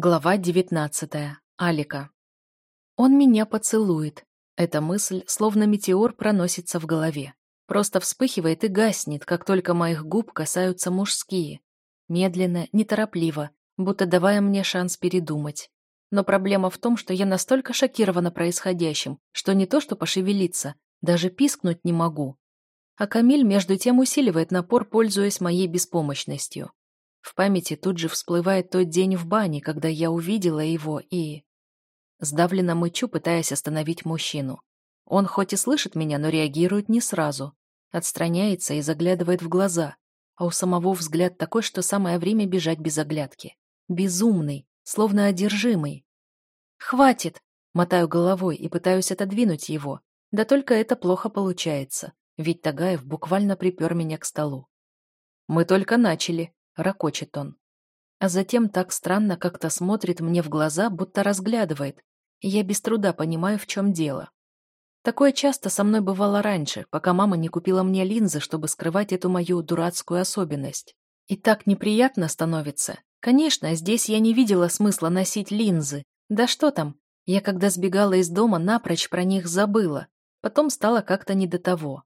Глава девятнадцатая. Алика. Он меня поцелует. Эта мысль, словно метеор, проносится в голове. Просто вспыхивает и гаснет, как только моих губ касаются мужские. Медленно, неторопливо, будто давая мне шанс передумать. Но проблема в том, что я настолько шокирована происходящим, что не то что пошевелиться, даже пискнуть не могу. А Камиль между тем усиливает напор, пользуясь моей беспомощностью. В памяти тут же всплывает тот день в бане, когда я увидела его и... Сдавленно мычу, пытаясь остановить мужчину. Он хоть и слышит меня, но реагирует не сразу. Отстраняется и заглядывает в глаза. А у самого взгляд такой, что самое время бежать без оглядки. Безумный, словно одержимый. «Хватит!» — мотаю головой и пытаюсь отодвинуть его. Да только это плохо получается, ведь Тагаев буквально припер меня к столу. «Мы только начали», ракочет он. А затем так странно как-то смотрит мне в глаза, будто разглядывает, и я без труда понимаю, в чем дело. Такое часто со мной бывало раньше, пока мама не купила мне линзы, чтобы скрывать эту мою дурацкую особенность. И так неприятно становится. Конечно, здесь я не видела смысла носить линзы. Да что там, я когда сбегала из дома, напрочь про них забыла. Потом стало как-то не до того.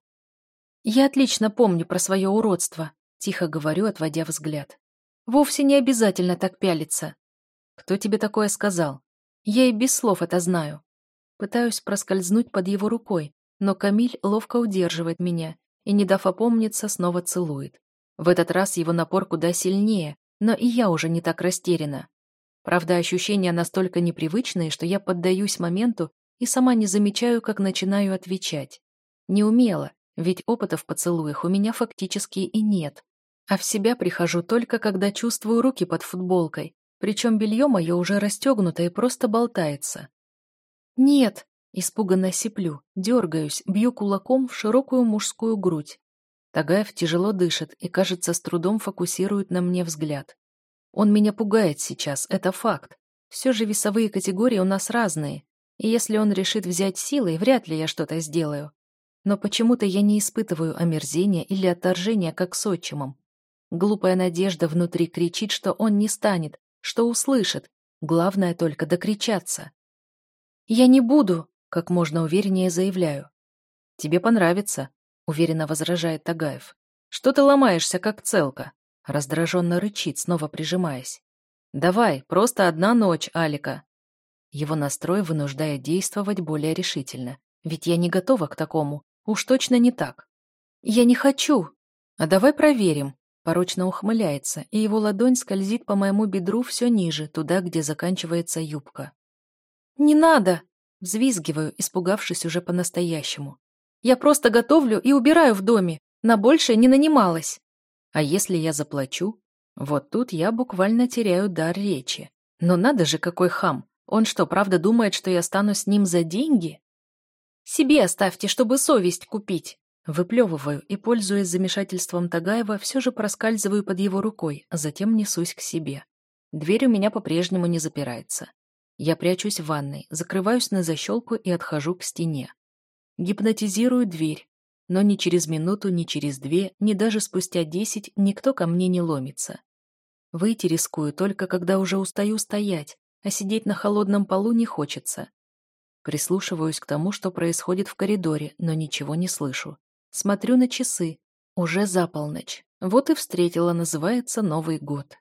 Я отлично помню про свое уродство, Тихо говорю, отводя взгляд. Вовсе не обязательно так пялиться. Кто тебе такое сказал? Я и без слов это знаю. Пытаюсь проскользнуть под его рукой, но Камиль ловко удерживает меня и, не дав опомниться, снова целует. В этот раз его напор куда сильнее, но и я уже не так растеряна. Правда, ощущения настолько непривычные, что я поддаюсь моменту и сама не замечаю, как начинаю отвечать. Не умела, ведь опыта в поцелуях у меня фактически и нет. А в себя прихожу только, когда чувствую руки под футболкой, причем белье мое уже расстегнуто и просто болтается. «Нет!» – испуганно сиплю, дергаюсь, бью кулаком в широкую мужскую грудь. Тагаев тяжело дышит и, кажется, с трудом фокусирует на мне взгляд. Он меня пугает сейчас, это факт. Все же весовые категории у нас разные, и если он решит взять силой, вряд ли я что-то сделаю. Но почему-то я не испытываю омерзения или отторжения, как с отчимом. Глупая надежда внутри кричит, что он не станет, что услышит. Главное только докричаться. «Я не буду», — как можно увереннее заявляю. «Тебе понравится», — уверенно возражает Тагаев. «Что ты ломаешься, как целка?» Раздраженно рычит, снова прижимаясь. «Давай, просто одна ночь, Алика». Его настрой вынуждает действовать более решительно. Ведь я не готова к такому. Уж точно не так. «Я не хочу». «А давай проверим», Порочно ухмыляется, и его ладонь скользит по моему бедру все ниже, туда, где заканчивается юбка. «Не надо!» — взвизгиваю, испугавшись уже по-настоящему. «Я просто готовлю и убираю в доме, на большее не нанималась». А если я заплачу? Вот тут я буквально теряю дар речи. Но надо же, какой хам! Он что, правда думает, что я стану с ним за деньги? Себе оставьте, чтобы совесть купить. Выплевываю и, пользуясь замешательством Тагаева, все же проскальзываю под его рукой, а затем несусь к себе. Дверь у меня по-прежнему не запирается. Я прячусь в ванной, закрываюсь на защелку и отхожу к стене. Гипнотизирую дверь, но ни через минуту, ни через две, ни даже спустя десять никто ко мне не ломится. Выйти рискую только, когда уже устаю стоять, а сидеть на холодном полу не хочется. Прислушиваюсь к тому, что происходит в коридоре, но ничего не слышу. Смотрю на часы. Уже за полночь. Вот и встретила, называется, Новый год.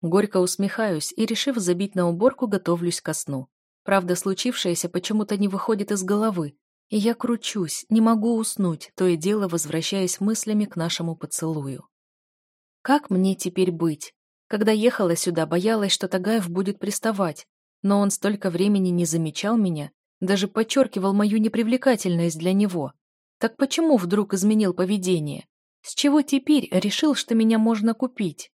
Горько усмехаюсь и, решив забить на уборку, готовлюсь ко сну. Правда, случившееся почему-то не выходит из головы, и я кручусь, не могу уснуть, то и дело возвращаясь мыслями к нашему поцелую. Как мне теперь быть? Когда ехала сюда, боялась, что Тагаев будет приставать, но он столько времени не замечал меня, даже подчеркивал мою непривлекательность для него. Так почему вдруг изменил поведение? С чего теперь решил, что меня можно купить?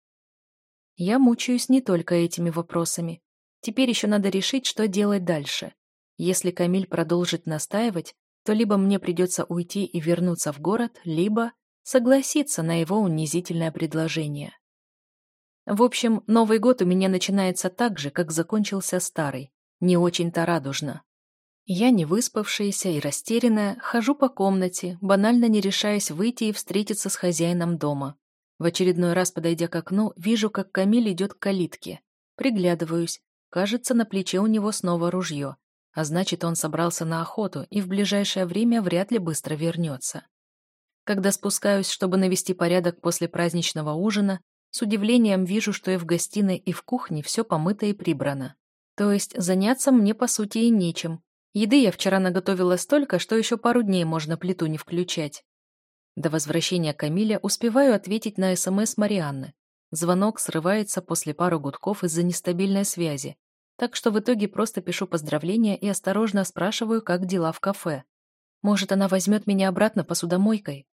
Я мучаюсь не только этими вопросами. Теперь еще надо решить, что делать дальше. Если Камиль продолжит настаивать, то либо мне придется уйти и вернуться в город, либо согласиться на его унизительное предложение. В общем, Новый год у меня начинается так же, как закончился старый. Не очень-то радужно. Я, не выспавшаяся и растерянная, хожу по комнате, банально не решаясь выйти и встретиться с хозяином дома. В очередной раз, подойдя к окну, вижу, как Камиль идет к калитке. Приглядываюсь. Кажется, на плече у него снова ружье, а значит, он собрался на охоту и в ближайшее время вряд ли быстро вернется. Когда спускаюсь, чтобы навести порядок после праздничного ужина, с удивлением вижу, что и в гостиной, и в кухне все помыто и прибрано. То есть заняться мне, по сути, и нечем. Еды я вчера наготовила столько, что еще пару дней можно плиту не включать. До возвращения Камиля успеваю ответить на СМС Марианны. Звонок срывается после пары гудков из-за нестабильной связи, так что в итоге просто пишу поздравления и осторожно спрашиваю, как дела в кафе. Может, она возьмет меня обратно посудомойкой?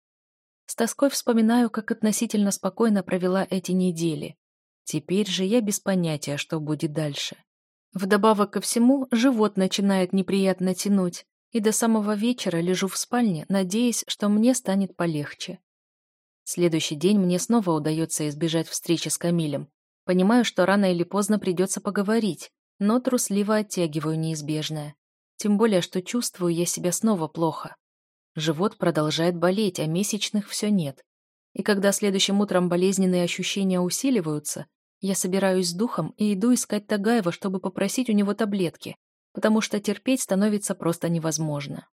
С тоской вспоминаю, как относительно спокойно провела эти недели. Теперь же я без понятия, что будет дальше. Вдобавок ко всему, живот начинает неприятно тянуть, и до самого вечера лежу в спальне, надеясь, что мне станет полегче. Следующий день мне снова удается избежать встречи с Камилем. Понимаю, что рано или поздно придется поговорить, но трусливо оттягиваю неизбежное. Тем более, что чувствую я себя снова плохо. Живот продолжает болеть, а месячных все нет. И когда следующим утром болезненные ощущения усиливаются, я собираюсь с духом и иду искать Тагаева, чтобы попросить у него таблетки, потому что терпеть становится просто невозможно.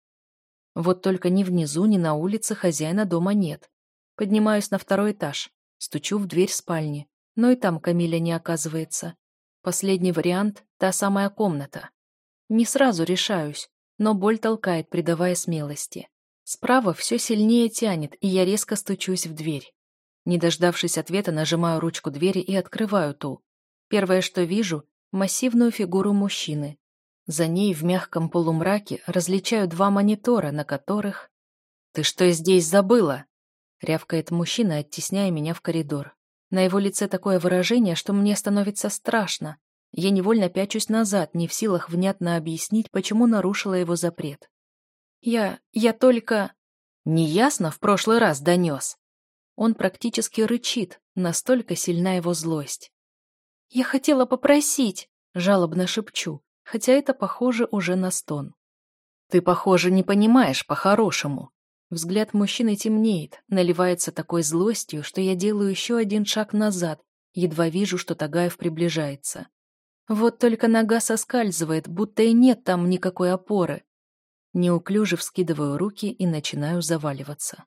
Вот только ни внизу, ни на улице хозяина дома нет. Поднимаюсь на второй этаж, стучу в дверь спальни, но и там Камиля не оказывается. Последний вариант — та самая комната. Не сразу решаюсь, но боль толкает, придавая смелости. Справа все сильнее тянет, и я резко стучусь в дверь. Не дождавшись ответа, нажимаю ручку двери и открываю ту. Первое, что вижу — массивную фигуру мужчины. За ней в мягком полумраке различаю два монитора, на которых... «Ты что здесь забыла?» — рявкает мужчина, оттесняя меня в коридор. На его лице такое выражение, что мне становится страшно. Я невольно пячусь назад, не в силах внятно объяснить, почему нарушила его запрет. Я... я только... Неясно в прошлый раз донес. Он практически рычит, настолько сильна его злость. «Я хотела попросить», — жалобно шепчу, хотя это похоже уже на стон. «Ты, похоже, не понимаешь по-хорошему». Взгляд мужчины темнеет, наливается такой злостью, что я делаю еще один шаг назад, едва вижу, что Тагаев приближается. Вот только нога соскальзывает, будто и нет там никакой опоры. Неуклюже вскидываю руки и начинаю заваливаться.